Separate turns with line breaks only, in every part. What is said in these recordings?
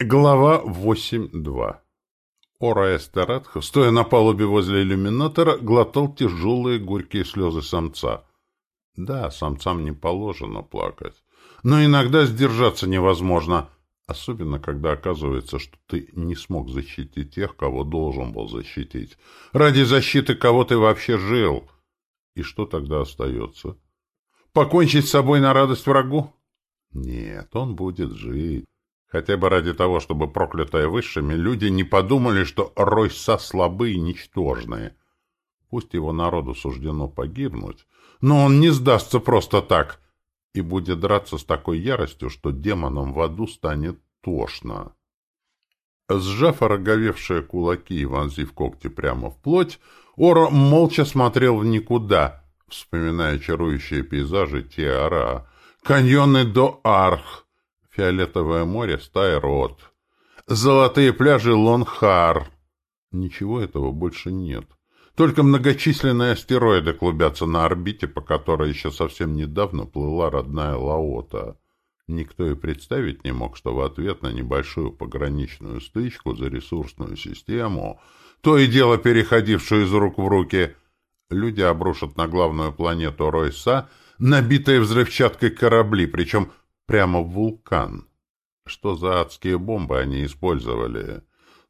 Глава 8.2 Ора Эстератх, стоя на палубе возле иллюминатора, глотал тяжелые горькие слезы самца. Да, самцам не положено плакать. Но иногда сдержаться невозможно, особенно когда оказывается, что ты не смог защитить тех, кого должен был защитить. Ради защиты кого ты вообще жил. И что тогда остается? Покончить с собой на радость врагу? Нет, он будет жить. Хотя бы ради того, чтобы проклятые высшими люди не подумали, что Ройса слабые и ничтожные. Пусть его народу суждено погибнуть, но он не сдастся просто так и будет драться с такой яростью, что демонам в аду станет тошно. Сжав ороговевшие кулаки и вонзив когти прямо в плоть, Оро молча смотрел в никуда, вспоминая чарующие пейзажи Тиара, каньоны до Арх, Фиолетовое море — Стайрот. Золотые пляжи — Лонхар. Ничего этого больше нет. Только многочисленные астероиды клубятся на орбите, по которой еще совсем недавно плыла родная Лаота. Никто и представить не мог, что в ответ на небольшую пограничную стычку за ресурсную систему, то и дело переходившую из рук в руки, люди обрушат на главную планету Ройса набитые взрывчаткой корабли, причем прямо в вулкан. Что за адские бомбы они использовали?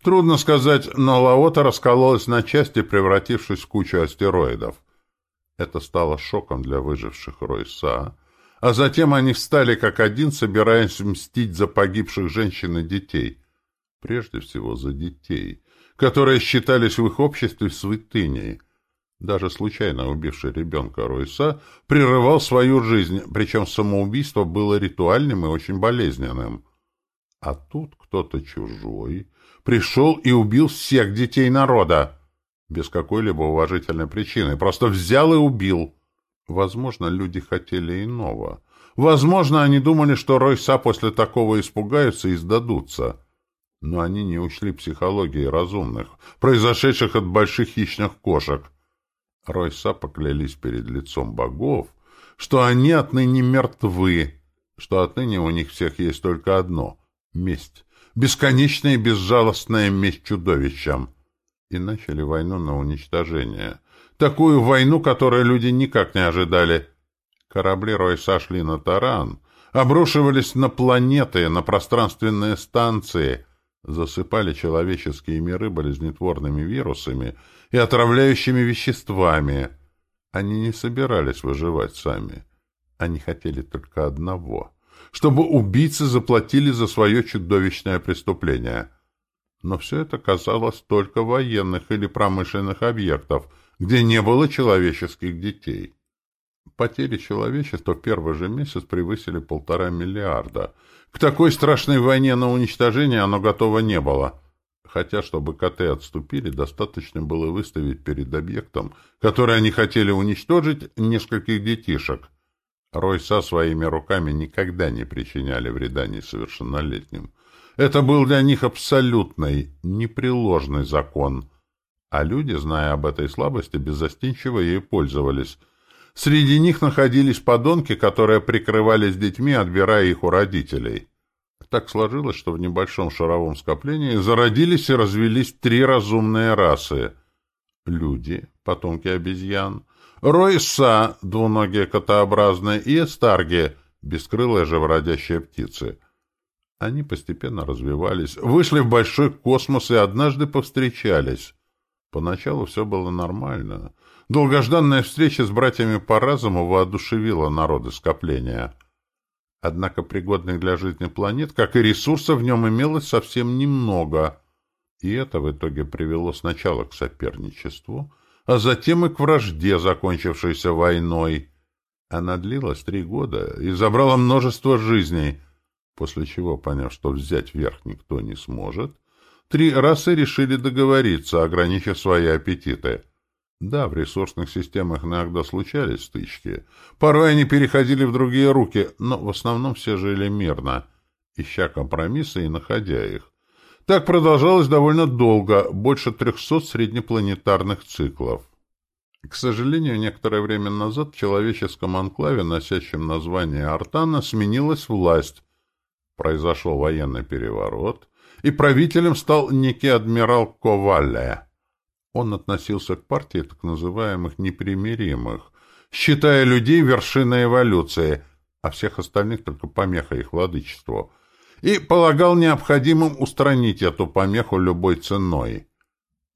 Трудно сказать, но Лаота раскололась на части, превратившись в кучу астероидов. Это стало шоком для выживших Ройса, а затем они встали как один, собираясь мстить за погибших женщин и детей. Прежде всего за детей, которые считались в их обществе святыней — даже случайно убивший ребенка Ройса прерывал свою жизнь, причем самоубийство было ритуальным и очень болезненным. А тут кто-то чужой пришел и убил всех детей народа, без какой-либо уважительной причины, просто взял и убил. Возможно, люди хотели иного. Возможно, они думали, что Ройса после такого испугаются и сдадутся. Но они не учли психологии разумных, произошедших от больших хищных кошек — Ройса поклялись перед лицом богов, что они отныне мертвы, что отныне у них всех есть только одно — месть, бесконечная и безжалостная месть чудовищам. И начали войну на уничтожение. Такую войну, которую люди никак не ожидали. Корабли Ройса шли на таран, обрушивались на планеты, на пространственные станции, засыпали человеческие миры болезнетворными вирусами — и отравляющими веществами. Они не собирались выживать сами. Они хотели только одного — чтобы убийцы заплатили за свое чудовищное преступление. Но все это казалось только военных или промышленных объектов, где не было человеческих детей. Потери человечества в первый же месяц превысили полтора миллиарда. К такой страшной войне на уничтожение оно готово не было — Хотя, чтобы коты отступили, достаточно было выставить перед объектом, который они хотели уничтожить, нескольких детишек. Ройса своими руками никогда не причиняли вреда несовершеннолетним. Это был для них абсолютный, непреложный закон. А люди, зная об этой слабости, беззастенчиво ей пользовались. Среди них находились подонки, которые прикрывались детьми, отбирая их у родителей. Так сложилось, что в небольшом шаровом скоплении зародились и развелись три разумные расы. Люди, потомки обезьян, ройса, двуногие котообразные, и эстарги, бескрылые живородящие птицы. Они постепенно развивались, вышли в большой космос и однажды повстречались. Поначалу все было нормально. Долгожданная встреча с братьями по разуму воодушевила народы скопления — Однако пригодных для жизни планет, как и ресурсов, в нем имелось совсем немного. И это в итоге привело сначала к соперничеству, а затем и к вражде, закончившейся войной. Она длилась три года и забрала множество жизней, после чего, поняв, что взять верх никто не сможет, три расы решили договориться, ограничив свои аппетиты. Да, в ресурсных системах иногда случались стычки. Порой они переходили в другие руки, но в основном все жили мирно, ища компромиссы и находя их. Так продолжалось довольно долго, больше трехсот среднепланетарных циклов. К сожалению, некоторое время назад в человеческом анклаве, носящем название Артана, сменилась власть. Произошел военный переворот, и правителем стал некий адмирал Ковале. Он относился к партии так называемых непримиримых, считая людей вершиной эволюции, а всех остальных только помеха их владычеству, и полагал необходимым устранить эту помеху любой ценой.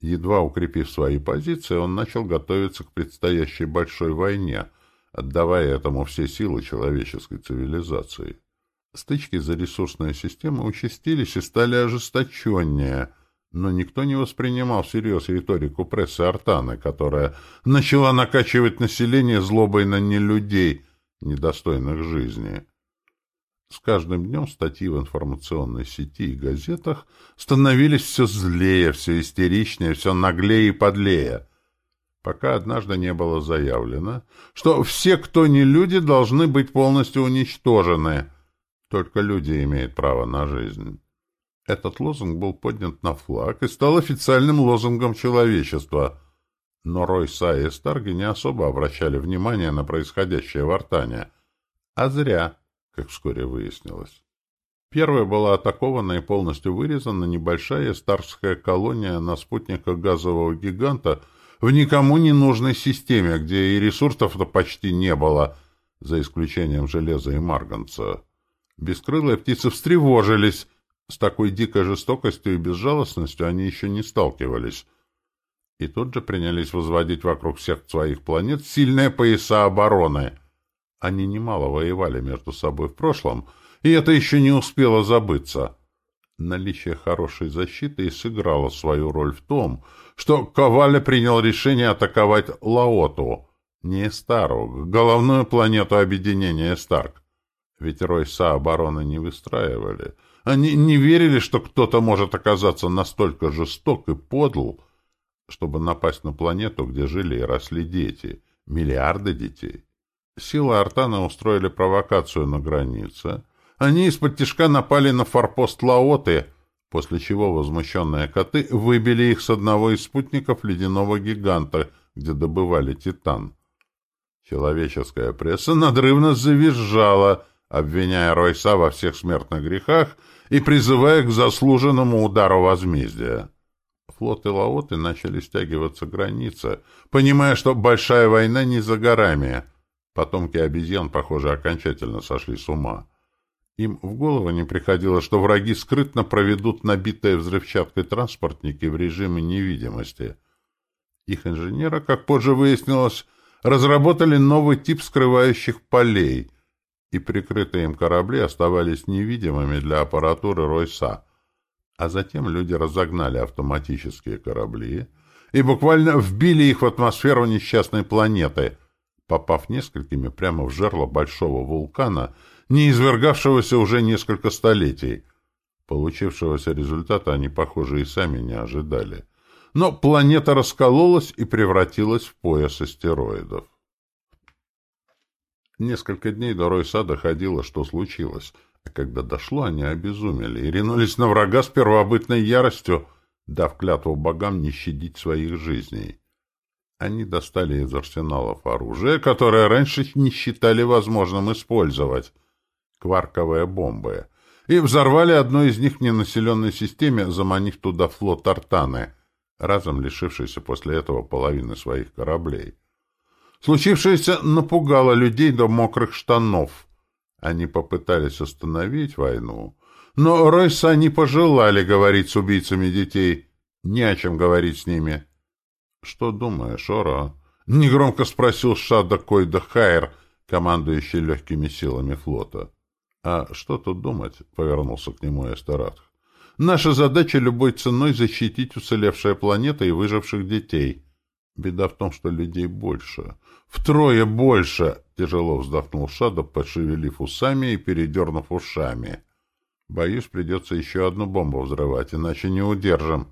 Едва укрепив свои позиции, он начал готовиться к предстоящей большой войне, отдавая этому все силы человеческой цивилизации. Стычки за ресурсные системы участились и стали ожесточеннее, но никто не воспринимал всерьез риторику прессы Артаны, которая начала накачивать население злобой на нелюдей, недостойных жизни. С каждым днем статьи в информационной сети и газетах становились все злее, все истеричнее, все наглее и подлее, пока однажды не было заявлено, что все, кто не люди, должны быть полностью уничтожены. Только люди имеют право на жизнь. Этот лозунг был поднят на флаг и стал официальным лозунгом человечества. Но Ройса и Старги не особо обращали внимание на происходящее в Артане. А зря как вскоре выяснилось. Первая была атакована и полностью вырезана небольшая старская колония на спутниках газового гиганта в никому не нужной системе, где и ресурсов-то почти не было, за исключением железа и марганца. Бескрылые птицы встревожились. С такой дикой жестокостью и безжалостностью они еще не сталкивались. И тут же принялись возводить вокруг всех своих планет сильные пояса обороны — они немало воевали между собой в прошлом, и это еще не успело забыться. Наличие хорошей защиты и сыграло свою роль в том, что Коваля принял решение атаковать Лаоту, не Стару, головную планету объединения Старк. Ведь Ройса обороны не выстраивали. Они не верили, что кто-то может оказаться настолько жесток и подл, чтобы напасть на планету, где жили и росли дети, миллиарды детей. Силы Артана устроили провокацию на границе. Они из-под тишка напали на форпост Лаоты, после чего возмущенные коты выбили их с одного из спутников ледяного гиганта, где добывали титан. Человеческая пресса надрывно завизжала, обвиняя Ройса во всех смертных грехах и призывая к заслуженному удару возмездия. Флоты Лаоты начали стягиваться к границе, понимая, что большая война не за горами — Потомки обезьян, похоже, окончательно сошли с ума. Им в голову не приходило, что враги скрытно проведут набитые взрывчаткой транспортники в режиме невидимости. Их инженеры, как позже выяснилось, разработали новый тип скрывающих полей, и прикрытые им корабли оставались невидимыми для аппаратуры Ройса. А затем люди разогнали автоматические корабли и буквально вбили их в атмосферу несчастной планеты — попав несколькими прямо в жерло большого вулкана, не извергавшегося уже несколько столетий. Получившегося результата они, похоже, и сами не ожидали. Но планета раскололась и превратилась в пояс астероидов. Несколько дней до Ройса доходило, что случилось, а когда дошло, они обезумели и ринулись на врага с первобытной яростью, дав клятву богам не щадить своих жизней. Они достали из арсеналов оружие, которое раньше не считали возможным использовать. Кварковые бомбы. И взорвали одну из них в ненаселенной системе, заманив туда флот Тартаны, разом лишившийся после этого половины своих кораблей. Случившееся напугало людей до мокрых штанов. Они попытались остановить войну, но Ройса не пожелали говорить с убийцами детей. Не о чем говорить с ними. «Что думаешь, Ора?» — негромко спросил Шада Койда Хайр, командующий легкими силами флота. «А что тут думать?» — повернулся к нему Эстератх. «Наша задача любой ценой защитить уцелевшие планеты и выживших детей. Беда в том, что людей больше. Втрое больше!» — тяжело вздохнул Шада, пошевелив усами и передернув ушами. «Боюсь, придется еще одну бомбу взрывать, иначе не удержим».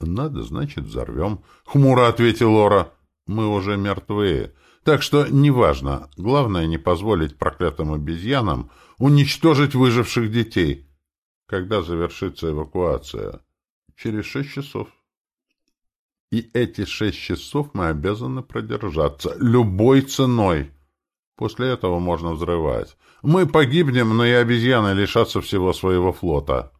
«Надо, значит, взорвем», — хмуро ответил Лора. «Мы уже мертвые, так что неважно. Главное не позволить проклятым обезьянам уничтожить выживших детей. Когда завершится эвакуация? Через шесть часов. И эти шесть часов мы обязаны продержаться любой ценой. После этого можно взрывать. Мы погибнем, но и обезьяны лишатся всего своего флота.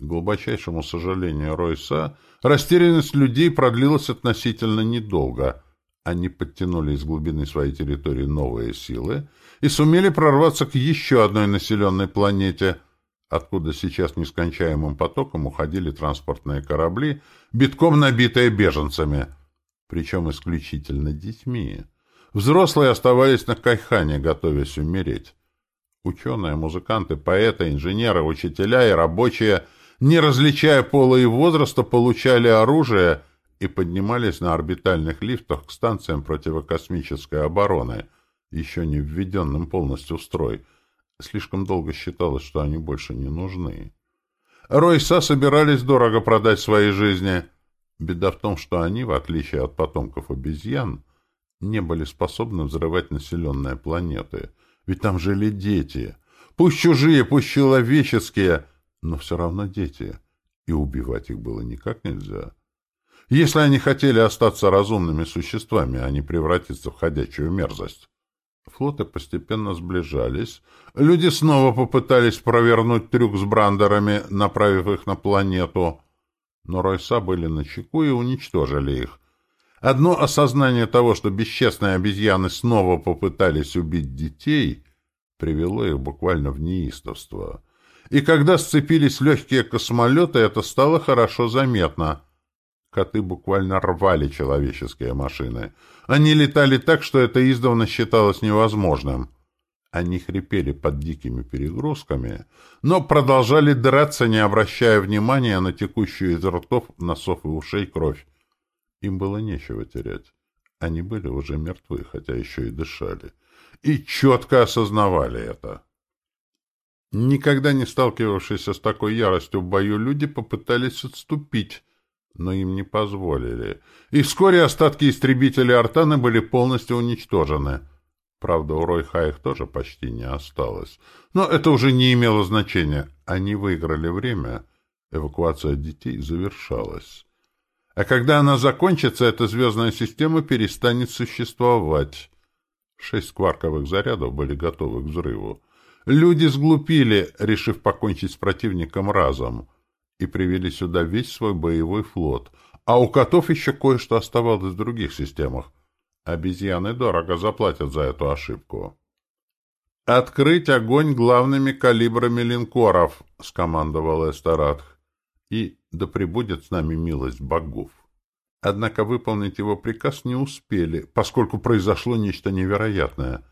К глубочайшему сожалению Ройса, растерянность людей продлилась относительно недолго. Они подтянули из глубины своей территории новые силы и сумели прорваться к еще одной населенной планете, откуда сейчас нескончаемым потоком уходили транспортные корабли, битком набитые беженцами, причем исключительно детьми. Взрослые оставались на Кайхане, готовясь умереть. Ученые, музыканты, поэты, инженеры, учителя и рабочие, не различая пола и возраста, получали оружие и поднимались на орбитальных лифтах к станциям противокосмической обороны, еще не введенным полностью в строй. Слишком долго считалось, что они больше не нужны. Ройса собирались дорого продать свои жизни. Беда в том, что они, в отличие от потомков обезьян, не были способны взрывать населенные планеты. Ведь там жили дети. Пусть чужие, пусть человеческие, но все равно дети. И убивать их было никак нельзя. Если они хотели остаться разумными существами, а не превратиться в ходячую мерзость. Флоты постепенно сближались. Люди снова попытались провернуть трюк с брандерами, направив их на планету. Но Ройса были на чеку и уничтожили их. Одно осознание того, что бесчестные обезьяны снова попытались убить детей, привело их буквально в неистовство. И когда сцепились легкие космолеты, это стало хорошо заметно. Коты буквально рвали человеческие машины. Они летали так, что это издавна считалось невозможным. Они хрипели под дикими перегрузками, но продолжали драться, не обращая внимания на текущую из ртов, носов и ушей кровь. Им было нечего терять. Они были уже мертвы, хотя еще и дышали. И четко осознавали это. Никогда не сталкивавшиеся с такой яростью в бою люди попытались отступить, но им не позволили. И вскоре остатки истребителей Артаны были полностью уничтожены. Правда, у Ройха их тоже почти не осталось. Но это уже не имело значения. Они выиграли время. Эвакуация детей завершалась. А когда она закончится, эта звездная система перестанет существовать. Шесть кварковых зарядов были готовы к взрыву. Люди сглупили, решив покончить с противником разом, и привели сюда весь свой боевой флот. А у котов еще кое-что оставалось в других системах. Обезьяны дорого заплатят за эту ошибку. «Открыть огонь главными калибрами линкоров», — скомандовал Эстаратх и да пребудет с нами милость богов. Однако выполнить его приказ не успели, поскольку произошло нечто невероятное.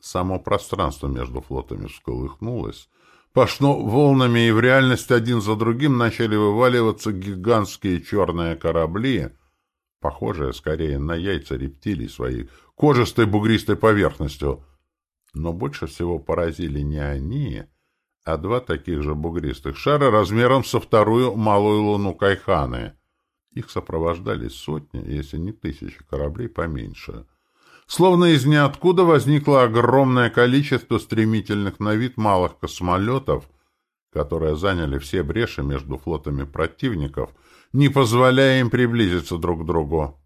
Само пространство между флотами всколыхнулось, пошло волнами, и в реальности один за другим начали вываливаться гигантские черные корабли, похожие скорее на яйца рептилий своей кожистой бугристой поверхностью. Но больше всего поразили не они, а два таких же бугристых шара размером со вторую малую луну Кайханы. Их сопровождали сотни, если не тысячи кораблей поменьше. Словно из ниоткуда возникло огромное количество стремительных на вид малых космолетов, которые заняли все бреши между флотами противников, не позволяя им приблизиться друг к другу.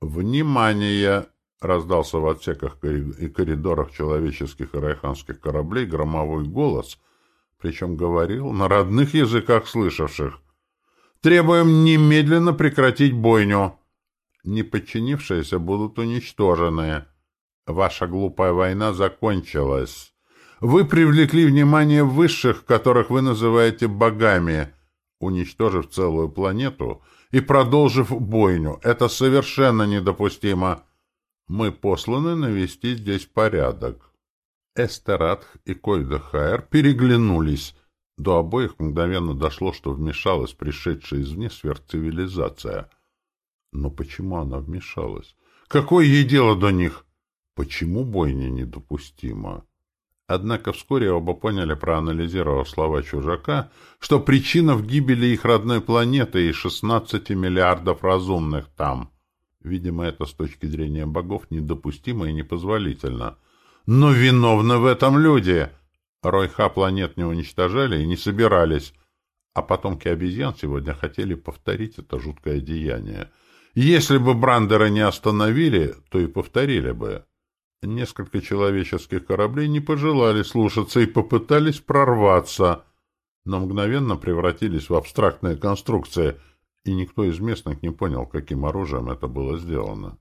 «Внимание!» — раздался в отсеках и коридорах человеческих и райханских кораблей громовой голос — причем говорил на родных языках слышавших. «Требуем немедленно прекратить бойню. Неподчинившиеся будут уничтожены. Ваша глупая война закончилась. Вы привлекли внимание высших, которых вы называете богами, уничтожив целую планету и продолжив бойню. Это совершенно недопустимо. Мы посланы навести здесь порядок». Эстератх и Койдахаэр переглянулись. До обоих мгновенно дошло, что вмешалась пришедшая извне сверхцивилизация. Но почему она вмешалась? Какое ей дело до них? Почему бойня недопустима? Однако вскоре оба поняли, проанализировав слова чужака, что причина в гибели их родной планеты и 16 миллиардов разумных там. Видимо, это с точки зрения богов недопустимо и непозволительно — но виновны в этом люди. Ройха планет не уничтожали и не собирались. А потомки обезьян сегодня хотели повторить это жуткое деяние. Если бы Брандера не остановили, то и повторили бы. Несколько человеческих кораблей не пожелали слушаться и попытались прорваться, но мгновенно превратились в абстрактные конструкции, и никто из местных не понял, каким оружием это было сделано.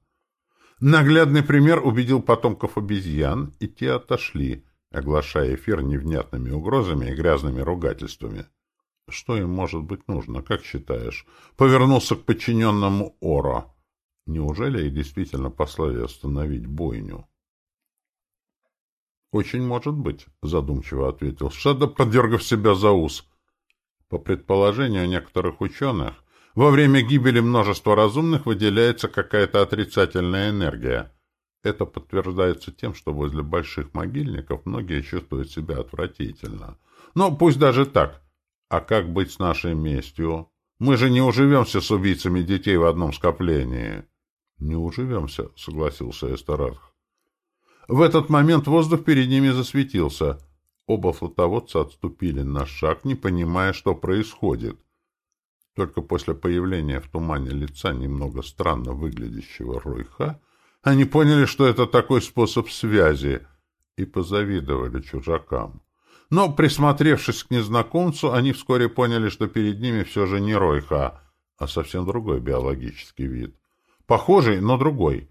Наглядный пример убедил потомков обезьян, и те отошли, оглашая эфир невнятными угрозами и грязными ругательствами. Что им может быть нужно, как считаешь? Повернулся к подчиненному Оро. Неужели их действительно послали остановить бойню? «Очень может быть», — задумчиво ответил Шада, подергав себя за ус. По предположению некоторых ученых, во время гибели множества разумных выделяется какая-то отрицательная энергия. Это подтверждается тем, что возле больших могильников многие чувствуют себя отвратительно. Но пусть даже так. А как быть с нашей местью? Мы же не уживемся с убийцами детей в одном скоплении. — Не уживемся, — согласился Эстерарх. В этот момент воздух перед ними засветился. Оба флотоводца отступили на шаг, не понимая, что происходит. Только после появления в тумане лица немного странно выглядящего Ройха они поняли, что это такой способ связи, и позавидовали чужакам. Но, присмотревшись к незнакомцу, они вскоре поняли, что перед ними все же не Ройха, а совсем другой биологический вид. Похожий, но другой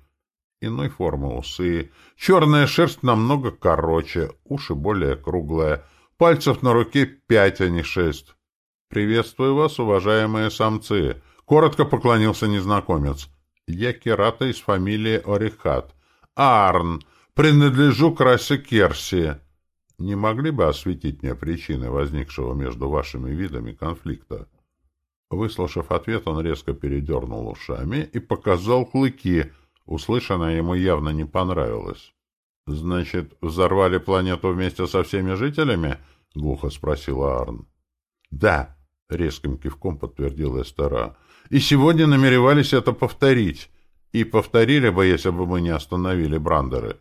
иной формы усы. Черная шерсть намного короче, уши более круглые. Пальцев на руке пять, а не шесть. «Приветствую вас, уважаемые самцы!» — коротко поклонился незнакомец. «Я Керата из фамилии Орихат. Арн. Принадлежу к расе Керси. Не могли бы осветить мне причины возникшего между вашими видами конфликта?» Выслушав ответ, он резко передернул ушами и показал клыки — Услышанное ему явно не понравилось. «Значит, взорвали планету вместе со всеми жителями?» — глухо спросила Арн. «Да», — резким кивком подтвердил Эстера. «И сегодня намеревались это повторить. И повторили бы, если бы мы не остановили Брандеры.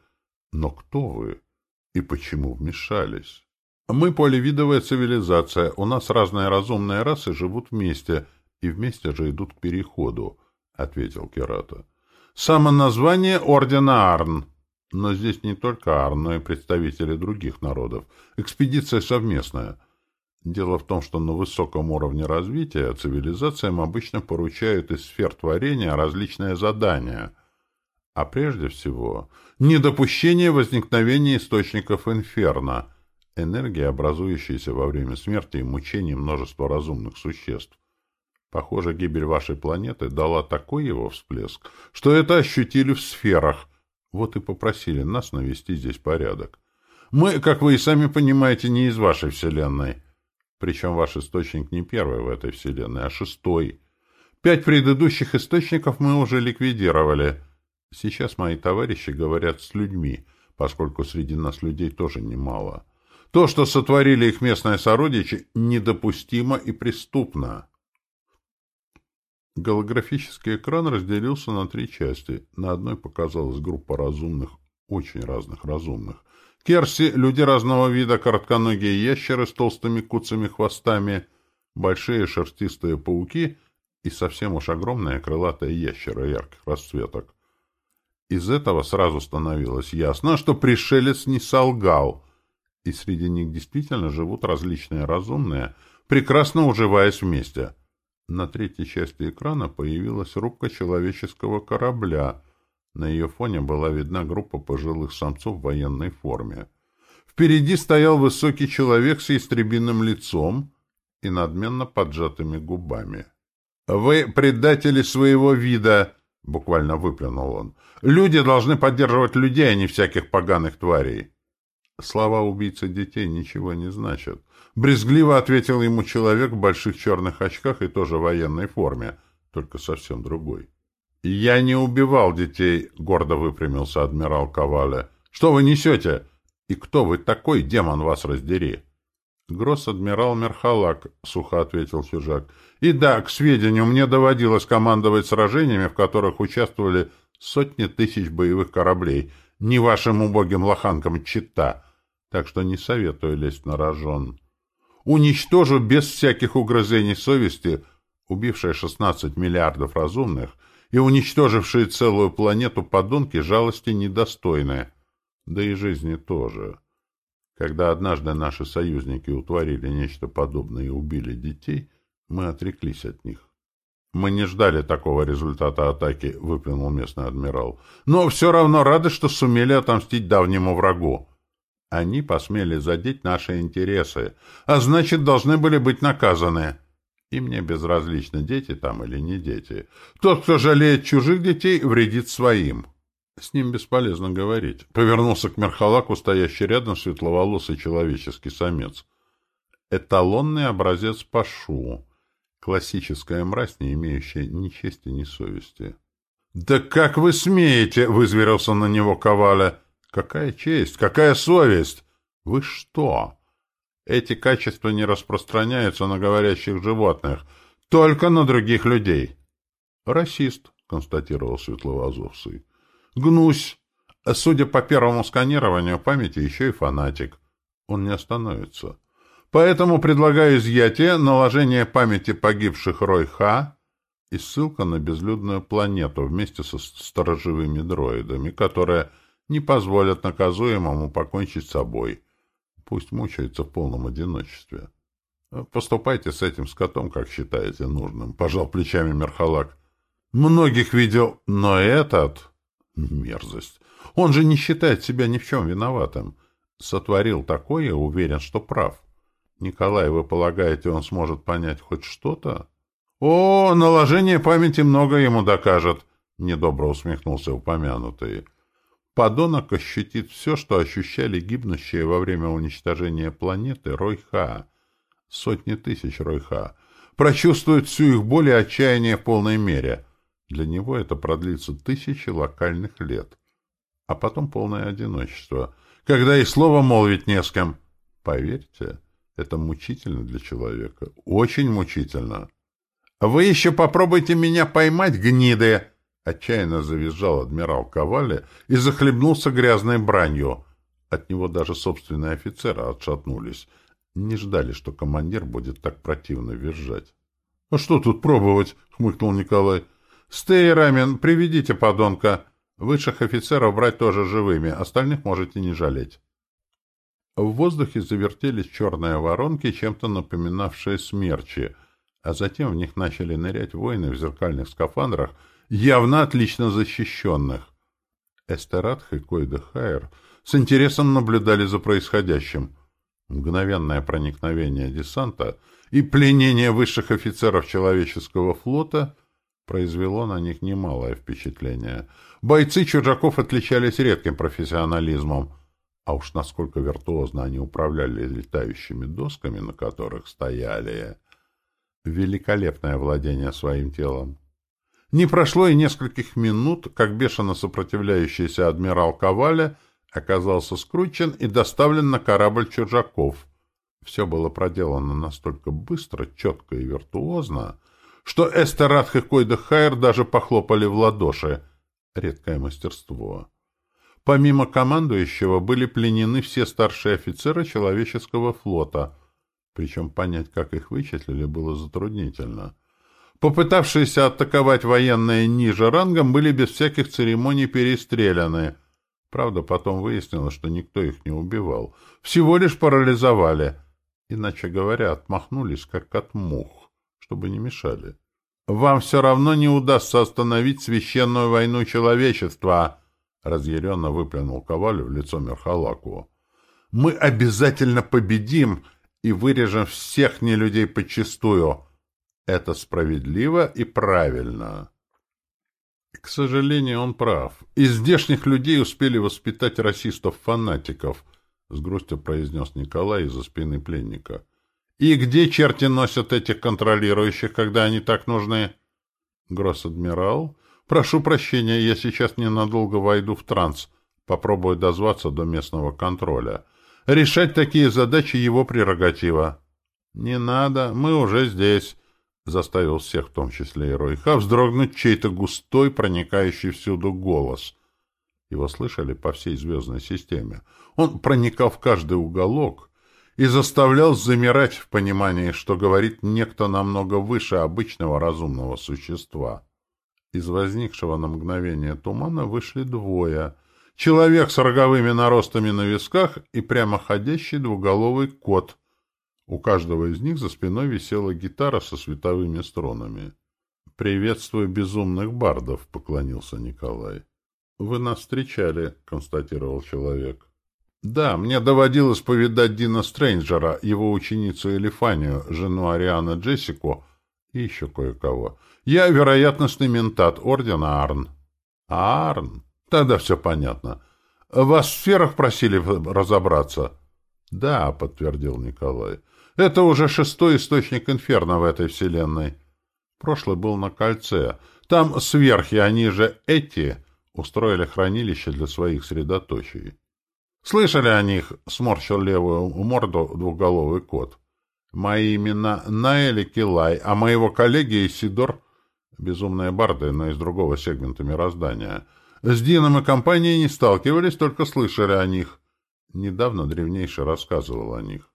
Но кто вы? И почему вмешались?» «Мы поливидовая цивилизация. У нас разные разумные расы живут вместе, и вместе же идут к переходу», — ответил Керата. Само название ордена Арн. Но здесь не только Арн, но и представители других народов. Экспедиция совместная. Дело в том, что на высоком уровне развития цивилизациям обычно поручают из сфер творения различные задания. А прежде всего, недопущение возникновения источников инферно, энергии, образующейся во время смерти и мучений множества разумных существ. Похоже, гибель вашей планеты дала такой его всплеск, что это ощутили в сферах. Вот и попросили нас навести здесь порядок. Мы, как вы и сами понимаете, не из вашей Вселенной. Причем ваш источник не первый в этой Вселенной, а шестой. Пять предыдущих источников мы уже ликвидировали. Сейчас мои товарищи говорят с людьми, поскольку среди нас людей тоже немало. То, что сотворили их местные сородичи, недопустимо и преступно. Голографический экран разделился на три части. На одной показалась группа разумных, очень разных разумных. Керси — люди разного вида, коротконогие ящеры с толстыми куцами хвостами, большие шерстистые пауки и совсем уж огромные крылатые ящеры ярких расцветок. Из этого сразу становилось ясно, что пришелец не солгал, и среди них действительно живут различные разумные, прекрасно уживаясь вместе — на третьей части экрана появилась рубка человеческого корабля. На ее фоне была видна группа пожилых самцов в военной форме. Впереди стоял высокий человек с ястребиным лицом и надменно поджатыми губами. «Вы предатели своего вида!» — буквально выплюнул он. «Люди должны поддерживать людей, а не всяких поганых тварей!» Слова убийцы детей ничего не значат. Брезгливо ответил ему человек в больших черных очках и тоже в военной форме, только совсем другой. «Я не убивал детей», — гордо выпрямился адмирал Ковале. «Что вы несете? И кто вы такой, демон, вас раздери?» «Гросс-адмирал Мерхалак», — сухо ответил чужак. «И да, к сведению, мне доводилось командовать сражениями, в которых участвовали сотни тысяч боевых кораблей. Не вашим убогим лоханкам чита так что не советую лезть на рожон. Уничтожу без всяких угрызений совести убившие 16 миллиардов разумных и уничтожившие целую планету подонки жалости недостойные. да и жизни тоже. Когда однажды наши союзники утворили нечто подобное и убили детей, мы отреклись от них. «Мы не ждали такого результата атаки», — выплюнул местный адмирал. «Но все равно рады, что сумели отомстить давнему врагу. Они посмели задеть наши интересы, а значит, должны были быть наказаны. И мне безразлично, дети там или не дети. Тот, кто жалеет чужих детей, вредит своим». С ним бесполезно говорить. Повернулся к Мерхалаку, стоящий рядом светловолосый человеческий самец. Эталонный образец Пашу. Классическая мразь, не имеющая ни чести, ни совести. «Да как вы смеете?» — вызверился на него Коваля. «Какая честь? Какая совесть? Вы что? Эти качества не распространяются на говорящих животных, только на других людей». «Расист», — констатировал Светловазовский. «Гнусь. Судя по первому сканированию памяти, еще и фанатик. Он не остановится». Поэтому предлагаю изъятие, наложение памяти погибших Рой-Ха и ссылка на безлюдную планету вместе со сторожевыми дроидами, которые не позволят наказуемому покончить с собой. Пусть мучается в полном одиночестве. Поступайте с этим скотом, как считаете нужным, — пожал плечами Мерхалак. Многих видел, но этот... Мерзость. Он же не считает себя ни в чем виноватым. Сотворил такое, уверен, что прав. — Николай, вы полагаете, он сможет понять хоть что-то? О, наложение памяти много ему докажет, недобро усмехнулся упомянутый. Подонок ощутит все, что ощущали гибнущие во время уничтожения планеты Ройха. Сотни тысяч Ройха. Прочувствует всю их боль и отчаяние в полной мере. Для него это продлится тысячи локальных лет. А потом полное одиночество, когда и слова молвить не с кем. Поверьте, это мучительно для человека. Очень мучительно. «Вы еще попробуйте меня поймать, гниды!» Отчаянно завизжал адмирал Ковали и захлебнулся грязной бранью. От него даже собственные офицеры отшатнулись. Не ждали, что командир будет так противно визжать. — А что тут пробовать? — хмыкнул Николай. — Стей, Рамен, приведите подонка. Высших офицеров брать тоже живыми, остальных можете не жалеть. В воздухе завертелись черные воронки, чем-то напоминавшие смерчи, а затем в них начали нырять воины в зеркальных скафандрах, явно отлично защищенных. Эстератх и Койда с интересом наблюдали за происходящим. Мгновенное проникновение десанта и пленение высших офицеров человеческого флота произвело на них немалое впечатление. Бойцы чужаков отличались редким профессионализмом — а уж насколько виртуозно они управляли летающими досками, на которых стояли. Великолепное владение своим телом. Не прошло и нескольких минут, как бешено сопротивляющийся адмирал Коваля оказался скручен и доставлен на корабль чужаков. Все было проделано настолько быстро, четко и виртуозно, что Эстерат и Койда Хайр даже похлопали в ладоши. Редкое мастерство. Помимо командующего были пленены все старшие офицеры человеческого флота, причем понять, как их вычислили, было затруднительно. Попытавшиеся атаковать военные ниже рангом были без всяких церемоний перестреляны. Правда, потом выяснилось, что никто их не убивал. Всего лишь парализовали. Иначе говоря, отмахнулись, как от мух, чтобы не мешали. «Вам все равно не удастся остановить священную войну человечества!» — разъяренно выплюнул Коваль в лицо Мерхалаку. «Мы обязательно победим и вырежем всех нелюдей подчистую. Это справедливо и правильно». К сожалению, он прав. Из здешних людей успели воспитать расистов-фанатиков, — с грустью произнес Николай из-за спины пленника. — И где черти носят этих контролирующих, когда они так нужны? Гросс-адмирал Прошу прощения, я сейчас ненадолго войду в транс. Попробую дозваться до местного контроля. Решать такие задачи его прерогатива. Не надо, мы уже здесь. Заставил всех, в том числе и Ройха, вздрогнуть чей-то густой, проникающий всюду голос. Его слышали по всей звездной системе. Он проникал в каждый уголок и заставлял замирать в понимании, что говорит некто намного выше обычного разумного существа. Из возникшего на мгновение тумана вышли двое. человек с роговыми наростами на висках и прямоходящий двуголовый кот. У каждого из них за спиной висела гитара со световыми струнами. «Приветствую безумных бардов», — поклонился Николай. «Вы нас встречали», — констатировал человек. «Да, мне доводилось повидать Дина Стрэнджера, его ученицу Элифанию, жену Ариана Джессику и еще кое-кого. Я вероятностный ментат ордена Арн». «Арн? Тогда все понятно. Вас в сферах просили разобраться?» «Да», — подтвердил Николай. «Это уже шестой источник инферно в этой вселенной. Прошлый был на кольце. Там сверхи, они же эти, устроили хранилище для своих средоточий». «Слышали о них?» — сморщил левую морду двухголовый кот. «Мои имена Наэль Килай, а моего коллеги Исидор — безумные барды, но из другого сегмента мироздания. С Дином и компанией не сталкивались, только слышали о них. Недавно древнейший рассказывал о них.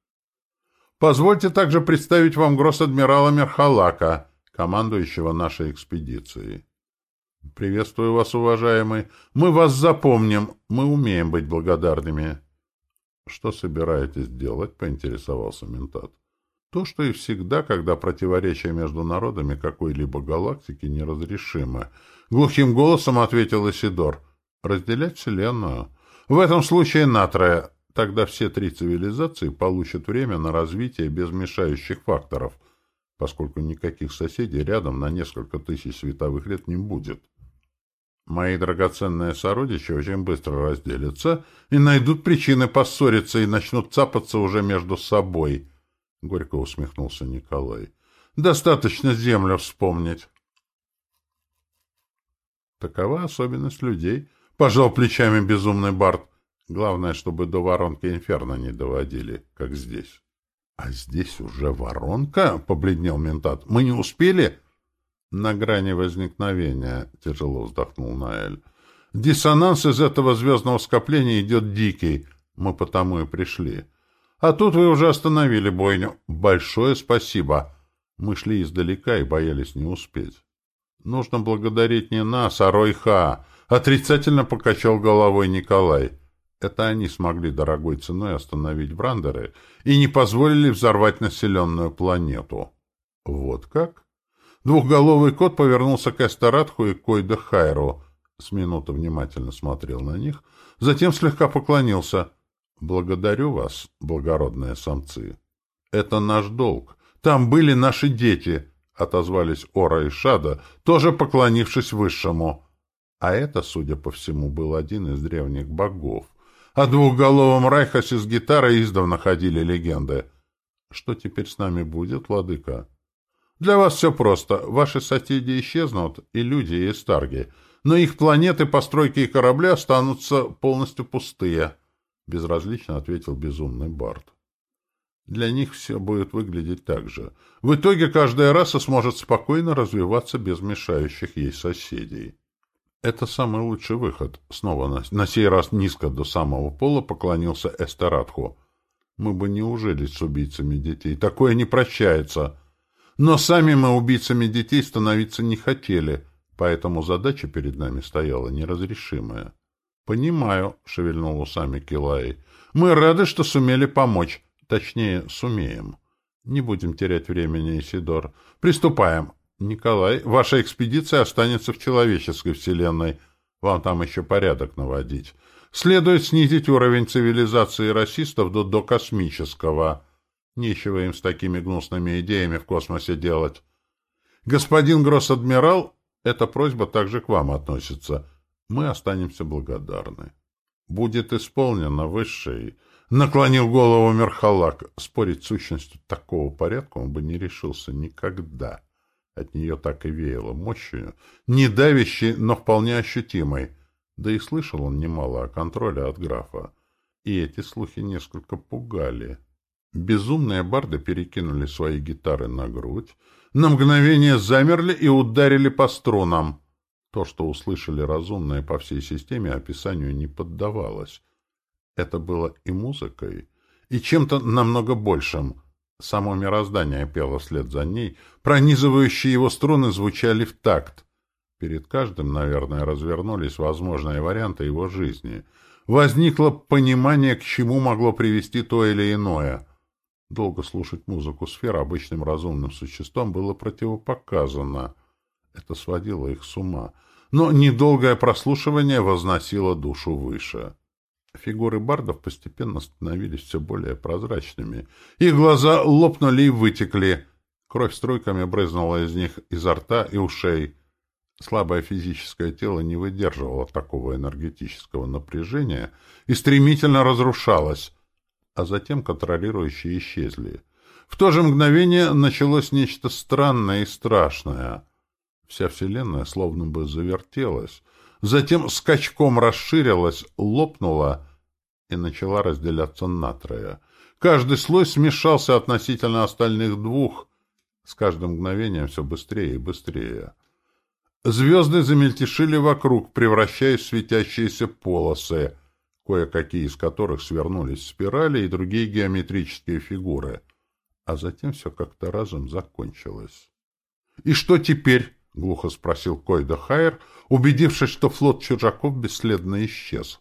Позвольте также представить вам гросс-адмирала Мерхалака, командующего нашей экспедицией. «Приветствую вас, уважаемый. Мы вас запомним. Мы умеем быть благодарными». «Что собираетесь делать?» — поинтересовался ментат. «То, что и всегда, когда противоречия между народами какой-либо галактики неразрешимы». Глухим голосом ответил Исидор. «Разделять Вселенную. В этом случае натрое. Тогда все три цивилизации получат время на развитие без мешающих факторов, поскольку никаких соседей рядом на несколько тысяч световых лет не будет». Мои драгоценные сородичи очень быстро разделятся и найдут причины поссориться и начнут цапаться уже между собой. Горько усмехнулся Николай. Достаточно землю вспомнить. Такова особенность людей. Пожал плечами безумный Барт. Главное, чтобы до воронки инферно не доводили, как здесь. — А здесь уже воронка? — побледнел ментат. — Мы не успели? — на грани возникновения, — тяжело вздохнул Наэль. Диссонанс из этого звездного скопления идет дикий. Мы потому и пришли. А тут вы уже остановили бойню. Большое спасибо. Мы шли издалека и боялись не успеть. Нужно благодарить не нас, а Ройха. Отрицательно покачал головой Николай. Это они смогли дорогой ценой остановить Брандеры и не позволили взорвать населенную планету. Вот как? Двухголовый кот повернулся к Эстаратху и Койда Хайру. С минуты внимательно смотрел на них, затем слегка поклонился. «Благодарю вас, благородные самцы. Это наш долг. Там были наши дети», — отозвались Ора и Шада, тоже поклонившись Высшему. А это, судя по всему, был один из древних богов. О двухголовом Райхасе с гитарой издавна ходили легенды. «Что теперь с нами будет, владыка?» Для вас все просто. Ваши соседи исчезнут, и люди, и старги. Но их планеты, постройки и корабли останутся полностью пустые, — безразлично ответил безумный Барт. Для них все будет выглядеть так же. В итоге каждая раса сможет спокойно развиваться без мешающих ей соседей. Это самый лучший выход. Снова на, на сей раз низко до самого пола поклонился Эстератху. Мы бы не ужились с убийцами детей. Такое не прощается. Но сами мы убийцами детей становиться не хотели, поэтому задача перед нами стояла неразрешимая. — Понимаю, — шевельнул усами Килай. — Мы рады, что сумели помочь. Точнее, сумеем. Не будем терять времени, Исидор. Приступаем. Николай, ваша экспедиция останется в человеческой вселенной. Вам там еще порядок наводить. Следует снизить уровень цивилизации расистов до, до космического. Нечего им с такими гнусными идеями в космосе делать. Господин Гросс-адмирал, эта просьба также к вам относится. Мы останемся благодарны. Будет исполнено высший. Наклонил голову Мерхалак. Спорить с сущностью такого порядка он бы не решился никогда. От нее так и веяло мощью, не давящей, но вполне ощутимой. Да и слышал он немало о контроле от графа. И эти слухи несколько пугали. Безумные барды перекинули свои гитары на грудь, на мгновение замерли и ударили по струнам. То, что услышали разумные по всей системе, описанию не поддавалось. Это было и музыкой, и чем-то намного большим. Само мироздание пело вслед за ней, пронизывающие его струны звучали в такт. Перед каждым, наверное, развернулись возможные варианты его жизни. Возникло понимание, к чему могло привести то или иное. Долго слушать музыку сфер обычным разумным существам было противопоказано. Это сводило их с ума. Но недолгое прослушивание возносило душу выше. Фигуры бардов постепенно становились все более прозрачными. Их глаза лопнули и вытекли. Кровь струйками брызнула из них изо рта и ушей. Слабое физическое тело не выдерживало такого энергетического напряжения и стремительно разрушалось, а затем контролирующие исчезли. В то же мгновение началось нечто странное и страшное. Вся Вселенная словно бы завертелась, затем скачком расширилась, лопнула и начала разделяться на трое. Каждый слой смешался относительно остальных двух, с каждым мгновением все быстрее и быстрее. Звезды замельтешили вокруг, превращаясь в светящиеся полосы, кое-какие из которых свернулись в спирали и другие геометрические фигуры. А затем все как-то разом закончилось. — И что теперь? — глухо спросил Койда Хайер, убедившись, что флот чужаков бесследно исчез.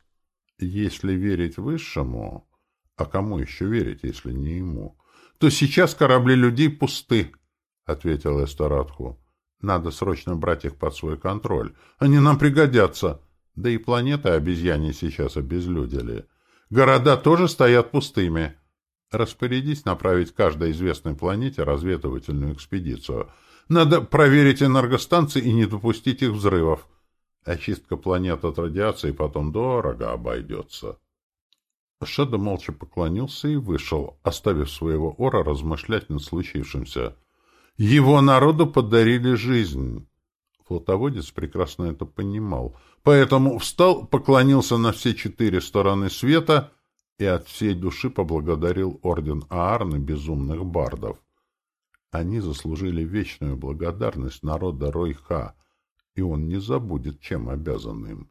Если верить Высшему, а кому еще верить, если не ему, то сейчас корабли людей пусты, — ответил Эстарадху. Надо срочно брать их под свой контроль. Они нам пригодятся. Да и планеты обезьяне сейчас обезлюдили. Города тоже стоят пустыми. Распорядись направить каждой известной планете разведывательную экспедицию. Надо проверить энергостанции и не допустить их взрывов. Очистка планет от радиации потом дорого обойдется. Шеда молча поклонился и вышел, оставив своего ора размышлять над случившимся. Его народу подарили жизнь. Флотоводец прекрасно это понимал, поэтому встал, поклонился на все четыре стороны света и от всей души поблагодарил орден Аарны безумных бардов. Они заслужили вечную благодарность народа Ройха, и он не забудет, чем обязан им.